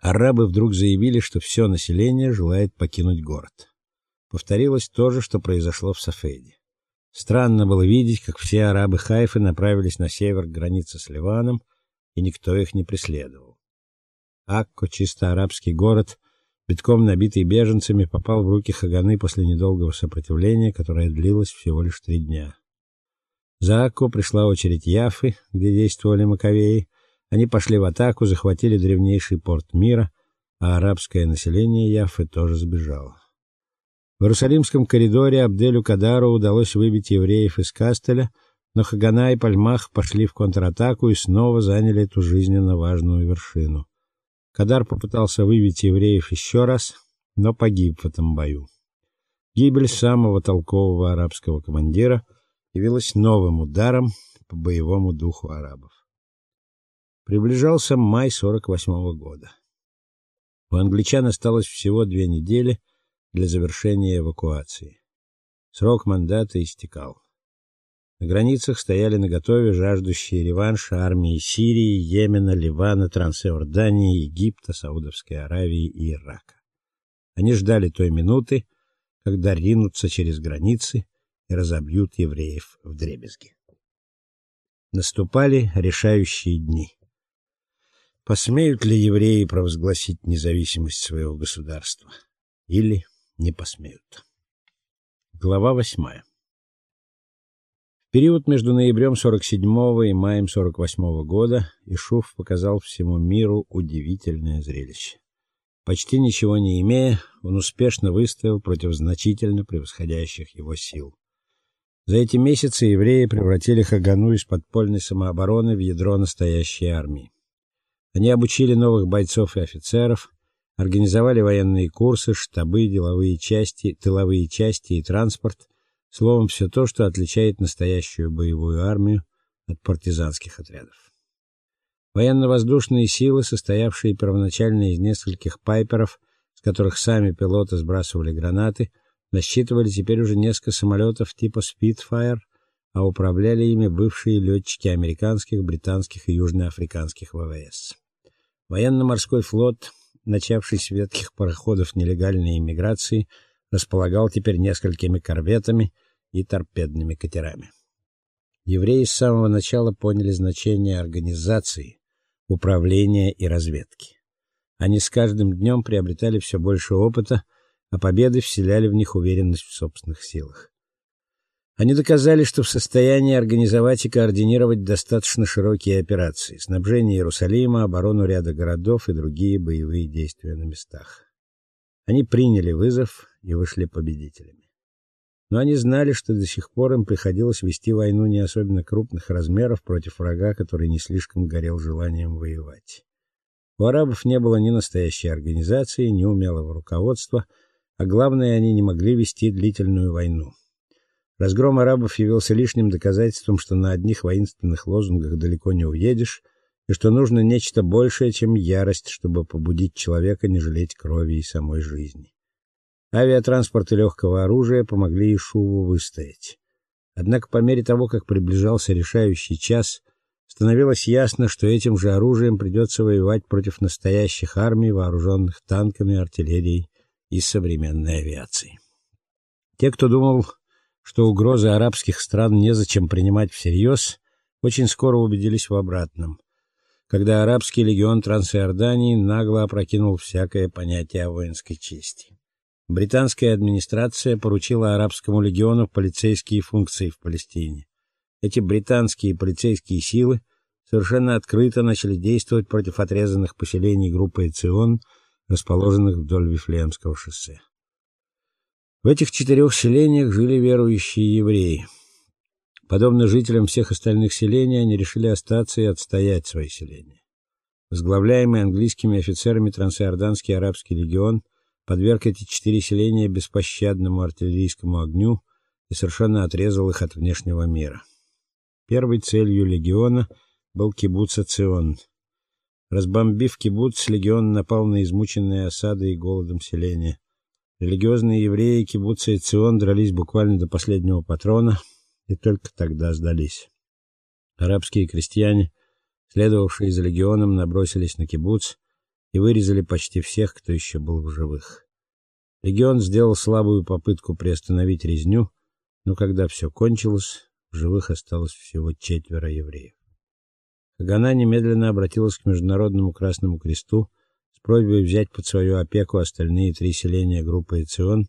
арабы вдруг заявили, что все население желает покинуть город. Повторилось то же, что произошло в Сафеде. Странно было видеть, как все арабы Хайфы направились на север к границе с Ливаном, и никто их не преследовал. Акко, чисто арабский город, битком набитый беженцами, попал в руки Хаганы после недолгого сопротивления, которое длилось всего лишь три дня. За Акко пришла очередь Яфы, где действовали Маковеи. Они пошли в атаку, захватили древнейший порт мира, а арабское население Яфы тоже сбежало. В Иерусалимском коридоре Абделю Кадару удалось выбить евреев из Кастеля, но Хагана и Пальмах пошли в контратаку и снова заняли эту жизненно важную вершину. Кадар попытался выбить евреев еще раз, но погиб в этом бою. Гибель самого толкового арабского командира явилась новым ударом по боевому духу арабов. Приближался май 48 -го года. У англичан осталось всего две недели для завершения эвакуации. Срок мандата истекал. На границах стояли наготове жаждущие реванша армии Сирии, Йемена, Ливана, Трансиордании, Египта, Саудовской Аравии и Ирака. Они ждали той минуты, когда ринутся через границы и разобьют евреев вдребезги. Наступали решающие дни. Посмеют ли евреи провозгласить независимость своего государства или не посмеют. Глава 8. В период между ноябрем 47 и маем 48 года Ишуф показал всему миру удивительное зрелище. Почти ничего не имея, он успешно выстоял против значительно превосходящих его сил. За эти месяцы евреи превратили Хагану из подпольной самообороны в ядро настоящей армии. Они обучили новых бойцов и офицеров, организовали военные курсы, штабы, деловые части, тыловые части и транспорт, словом все то, что отличает настоящую боевую армию от партизанских отрядов. Военно-воздушные силы, состоявшие первоначально из нескольких пайперов, с которых сами пилоты сбрасывали гранаты, насчитывали теперь уже несколько самолетов типа Spitfire, а управляли ими бывшие летчики американских, британских и южноафриканских ВВС. Военно-морской флот начавший с ветхих пароходов нелегальной иммиграции, располагал теперь несколькими корветами и торпедными катерами. Евреи с самого начала поняли значение организации, управления и разведки. Они с каждым днем приобретали все больше опыта, а победы вселяли в них уверенность в собственных силах. Они доказали, что в состоянии организовать и координировать достаточно широкие операции: снабжение Иерусалима, оборону ряда городов и другие боевые действия на местах. Они приняли вызов и вышли победителями. Но они знали, что до сих пор им приходилось вести войну не особенно крупных размеров против врага, который не слишком горел желанием воевать. У арабов не было ни настоящей организации, ни умелого руководства, а главное, они не могли вести длительную войну. Разгром арабов явился лишним доказательством, что на одних воинственных лозунгах далеко не уедешь, и что нужно нечто большее, чем ярость, чтобы побудить человека не жалеть крови и самой жизни. Авиатранспорт и легкого оружия помогли Ишуву выстоять. Однако по мере того, как приближался решающий час, становилось ясно, что этим же оружием придется воевать против настоящих армий, вооруженных танками, артиллерией и современной авиацией. Те, кто думал, что угрозы арабских стран незачем принимать всерьез, очень скоро убедились в обратном. Когда арабский легион Трансиордании нагло опрокинул всякое понятие о воинской чести. Британская администрация поручила арабскому легиону полицейские функции в Палестине. Эти британские полицейские силы совершенно открыто начали действовать против отрезанных поселений группы Эцион, расположенных вдоль Вифлеемского шоссе. В этих четырех селениях жили верующие евреи. Подобно жителям всех остальных селений, они решили остаться и отстоять свои селения. Возглавляемый английскими офицерами Трансиорданский арабский легион подверг эти четыре селения беспощадному артиллерийскому огню и совершенно отрезал их от внешнего мира. Первой целью легиона был кибуц Ацион. Разбомбив кибуц, легион напал на измученное осадой и голодом селение. Религиозные евреи кибуца и Цион дрались буквально до последнего патрона и только тогда сдались. Арабские крестьяне, следовавшие за легионом, набросились на кибуц, и вырезали почти всех, кто еще был в живых. Легион сделал слабую попытку приостановить резню, но когда все кончилось, в живых осталось всего четверо евреев. Хагана немедленно обратилась к Международному Красному Кресту с просьбой взять под свою опеку остальные три селения группы Эцион,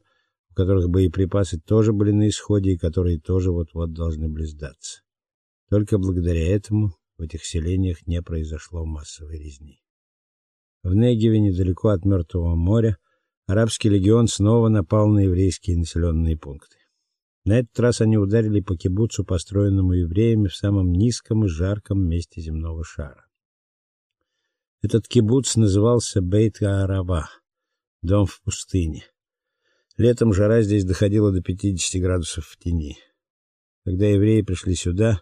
у которых боеприпасы тоже были на исходе и которые тоже вот-вот должны были сдаться. Только благодаря этому в этих селениях не произошло массовой резни. В Негеве, недалеко от Мертвого моря, арабский легион снова напал на еврейские населенные пункты. На этот раз они ударили по кибуцу, построенному евреями в самом низком и жарком месте земного шара. Этот кибуц назывался Бейт-Арава, дом в пустыне. Летом жара здесь доходила до 50 градусов в тени. Когда евреи пришли сюда,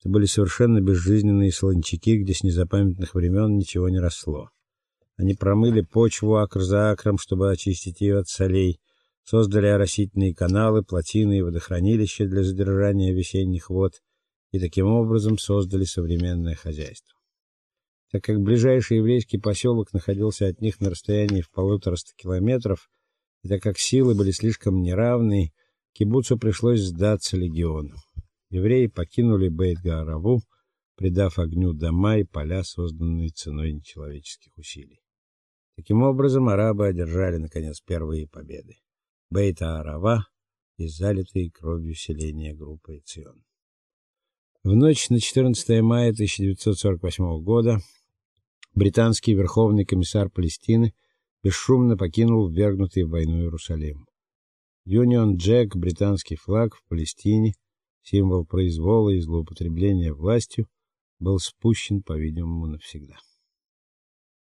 это были совершенно безжизненные солончаки, где с незапамятных времен ничего не росло. Они промыли почву акр за акром, чтобы очистить ее от солей, создали оросительные каналы, плотины и водохранилища для задержания весенних вод и таким образом создали современное хозяйство. Так как ближайший еврейский поселок находился от них на расстоянии в полутораста километров, и так как силы были слишком неравны, кибуцу пришлось сдаться легиону. Евреи покинули Бейт-Гаараву, предав огню дома и поля, созданные ценой нечеловеческих усилий. Таким образом, арабы одержали наконец первые победы. Бейт-Арава и залитые кровью селения группы Цион. В ночь на 14 мая 1948 года британский верховный комиссар Палестины бесшумно покинул ввергнутый в войну Иерусалим. Юнион Джек, британский флаг в Палестине, символ произвола и злоупотребления властью, был спущен, по-видимому, навсегда.